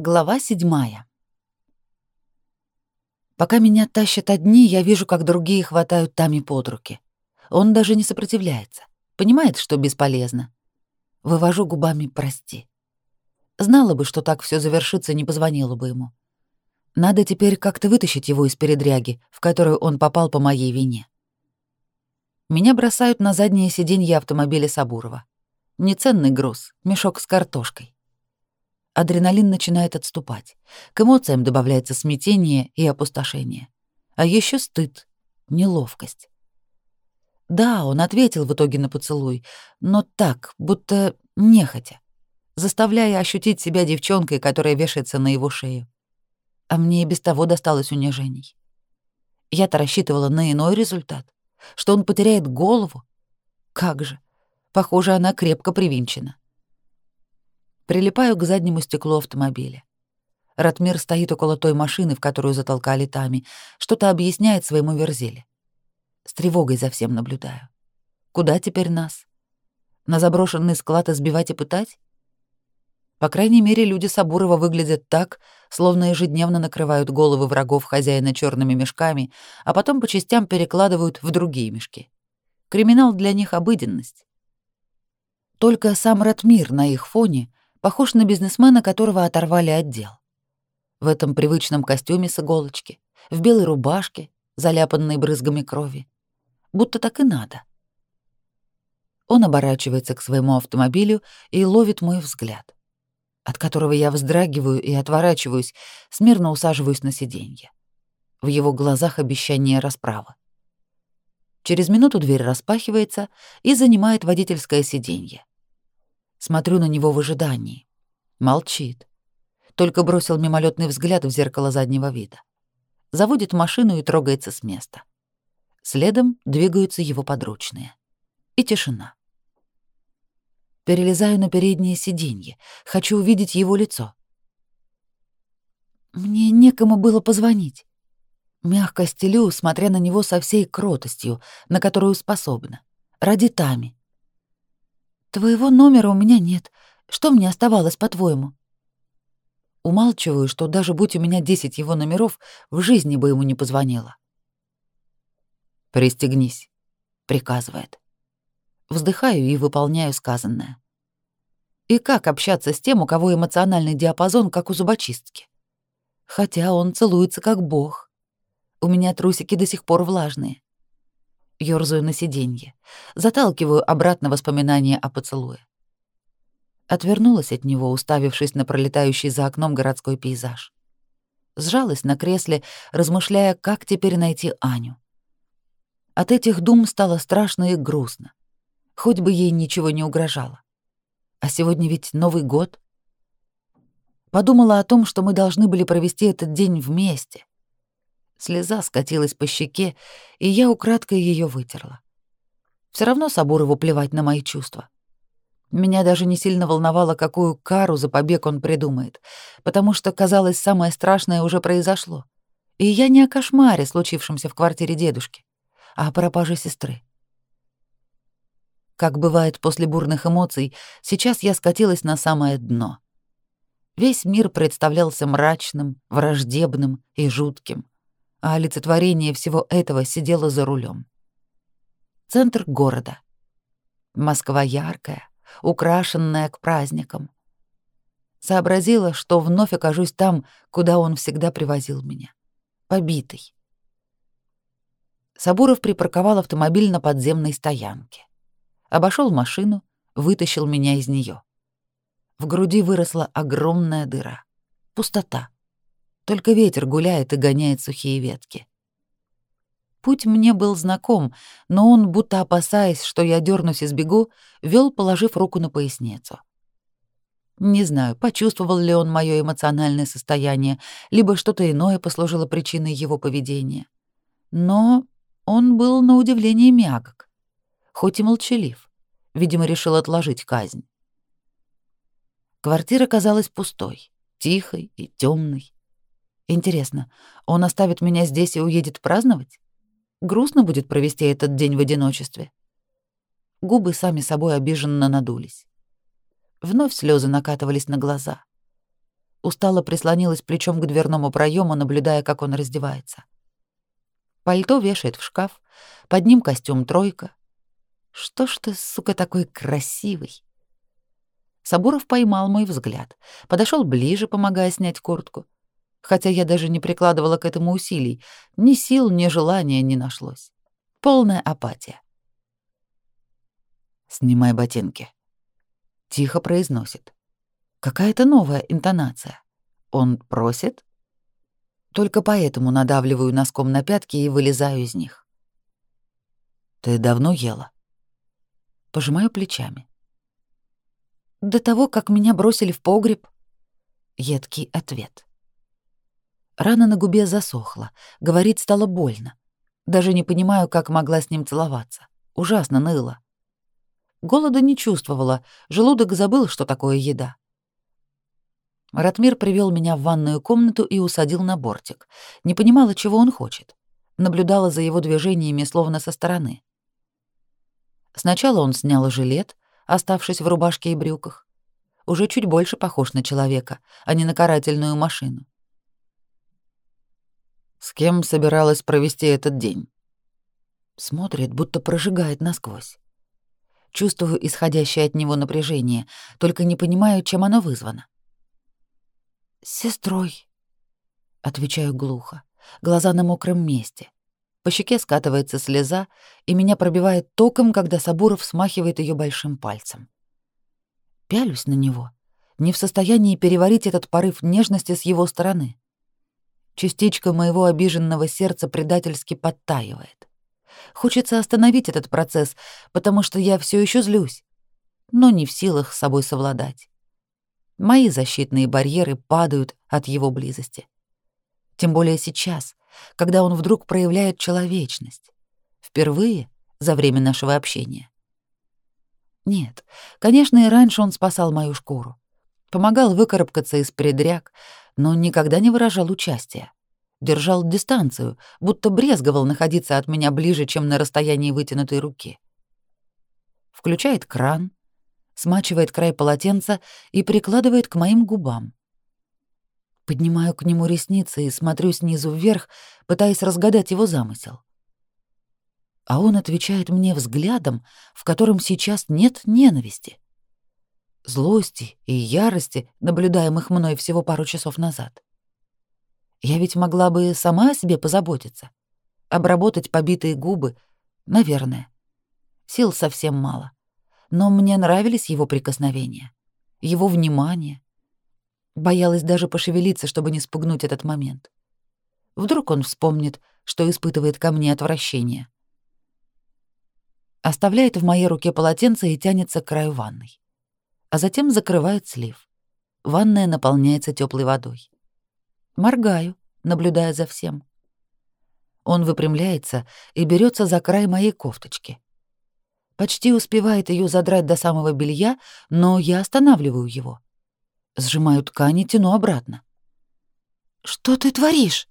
Глава седьмая. Пока меня тащат одни, я вижу, как другие хватают Тами под руки. Он даже не сопротивляется. Понимает, что бесполезно. Вывожу губами «прости». Знала бы, что так все завершится, не позвонила бы ему. Надо теперь как-то вытащить его из передряги, в которую он попал по моей вине. Меня бросают на заднее сиденье автомобиля Сабурова. Неценный груз, мешок с картошкой адреналин начинает отступать. К эмоциям добавляется смятение и опустошение. А еще стыд, неловкость. Да, он ответил в итоге на поцелуй, но так, будто нехотя, заставляя ощутить себя девчонкой, которая вешается на его шею. А мне и без того досталось унижений. Я-то рассчитывала на иной результат, что он потеряет голову. Как же, похоже, она крепко привинчена. Прилипаю к заднему стеклу автомобиля. Ратмир стоит около той машины, в которую затолкали Тами, что-то объясняет своему Верзиле. С тревогой за всем наблюдаю. Куда теперь нас? На заброшенный склад избивать и пытать? По крайней мере, люди Сабурова выглядят так, словно ежедневно накрывают головы врагов хозяина черными мешками, а потом по частям перекладывают в другие мешки. Криминал для них — обыденность. Только сам Ратмир на их фоне похож на бизнесмена, которого оторвали отдел. В этом привычном костюме с иголочки, в белой рубашке, заляпанной брызгами крови. Будто так и надо. Он оборачивается к своему автомобилю и ловит мой взгляд, от которого я вздрагиваю и отворачиваюсь, смирно усаживаюсь на сиденье. В его глазах обещание расправы. Через минуту дверь распахивается и занимает водительское сиденье. Смотрю на него в ожидании. Молчит. Только бросил мимолетный взгляд в зеркало заднего вида. Заводит машину и трогается с места. Следом двигаются его подручные. И тишина. Перелезаю на переднее сиденье. Хочу увидеть его лицо. Мне некому было позвонить. Мягко стелю, смотря на него со всей кротостью, на которую способна. Ради Тами. Твоего номера у меня нет. Что мне оставалось, по-твоему? Умалчиваю, что даже будь у меня десять его номеров, в жизни бы ему не позвонила. «Пристегнись», — приказывает. Вздыхаю и выполняю сказанное. И как общаться с тем, у кого эмоциональный диапазон, как у зубочистки? Хотя он целуется как бог. У меня трусики до сих пор влажные ёрзаю на сиденье, заталкиваю обратно воспоминания о поцелуе. Отвернулась от него, уставившись на пролетающий за окном городской пейзаж. Сжалась на кресле, размышляя, как теперь найти Аню. От этих дум стало страшно и грустно. Хоть бы ей ничего не угрожало. А сегодня ведь Новый год. Подумала о том, что мы должны были провести этот день вместе, Слеза скатилась по щеке, и я украдкой ее вытерла. Все равно Сабурову плевать на мои чувства. Меня даже не сильно волновало, какую кару за побег он придумает, потому что, казалось, самое страшное уже произошло. И я не о кошмаре, случившемся в квартире дедушки, а о пропаже сестры. Как бывает после бурных эмоций, сейчас я скатилась на самое дно. Весь мир представлялся мрачным, враждебным и жутким — а олицетворение всего этого сидело за рулем. Центр города. Москва яркая, украшенная к праздникам. Сообразила, что вновь окажусь там, куда он всегда привозил меня. Побитый. Сабуров припарковал автомобиль на подземной стоянке. Обошел машину, вытащил меня из нее. В груди выросла огромная дыра. Пустота. Только ветер гуляет и гоняет сухие ветки. Путь мне был знаком, но он, будто опасаясь, что я дернусь и сбегу, вел, положив руку на поясницу. Не знаю, почувствовал ли он мое эмоциональное состояние, либо что-то иное послужило причиной его поведения. Но он был на удивление мягок, хоть и молчалив. Видимо, решил отложить казнь. Квартира казалась пустой, тихой и темной. Интересно, он оставит меня здесь и уедет праздновать? Грустно будет провести этот день в одиночестве. Губы сами собой обиженно надулись. Вновь слезы накатывались на глаза. устало прислонилась плечом к дверному проему, наблюдая, как он раздевается. Пальто вешает в шкаф, под ним костюм тройка. Что ж ты, сука, такой красивый? Сабуров поймал мой взгляд, подошел ближе, помогая снять куртку. Хотя я даже не прикладывала к этому усилий, ни сил, ни желания не нашлось. Полная апатия. «Снимай ботинки», — тихо произносит. Какая-то новая интонация. Он просит? Только поэтому надавливаю носком на пятки и вылезаю из них. «Ты давно ела?» Пожимаю плечами. До того, как меня бросили в погреб. Едкий ответ. Рана на губе засохла, говорить стало больно. Даже не понимаю, как могла с ним целоваться. Ужасно ныло. Голода не чувствовала, желудок забыл, что такое еда. Ратмир привел меня в ванную комнату и усадил на бортик. Не понимала, чего он хочет. Наблюдала за его движениями словно со стороны. Сначала он снял жилет, оставшись в рубашке и брюках. Уже чуть больше похож на человека, а не на карательную машину. С кем собиралась провести этот день? Смотрит, будто прожигает насквозь. Чувствую исходящее от него напряжение, только не понимаю, чем оно вызвано. «С сестрой», — отвечаю глухо, глаза на мокром месте. По щеке скатывается слеза, и меня пробивает током, когда Сабуров смахивает ее большим пальцем. Пялюсь на него, не в состоянии переварить этот порыв нежности с его стороны. Частичка моего обиженного сердца предательски подтаивает. Хочется остановить этот процесс, потому что я все еще злюсь, но не в силах с собой совладать. Мои защитные барьеры падают от его близости. Тем более сейчас, когда он вдруг проявляет человечность. Впервые за время нашего общения. Нет, конечно, и раньше он спасал мою шкуру. Помогал выкарабкаться из предряг, но никогда не выражал участия. Держал дистанцию, будто брезговал находиться от меня ближе, чем на расстоянии вытянутой руки. Включает кран, смачивает край полотенца и прикладывает к моим губам. Поднимаю к нему ресницы и смотрю снизу вверх, пытаясь разгадать его замысел. А он отвечает мне взглядом, в котором сейчас нет ненависти. Злости и ярости, наблюдаемых мной всего пару часов назад. Я ведь могла бы сама о себе позаботиться. Обработать побитые губы, наверное. Сил совсем мало. Но мне нравились его прикосновения, его внимание, Боялась даже пошевелиться, чтобы не спугнуть этот момент. Вдруг он вспомнит, что испытывает ко мне отвращение. Оставляет в моей руке полотенце и тянется к краю ванной. А затем закрывает слив. Ванная наполняется теплой водой. Моргаю, наблюдая за всем. Он выпрямляется и берется за край моей кофточки. Почти успевает ее задрать до самого белья, но я останавливаю его. Сжимаю ткань и тяну обратно. «Что ты творишь?»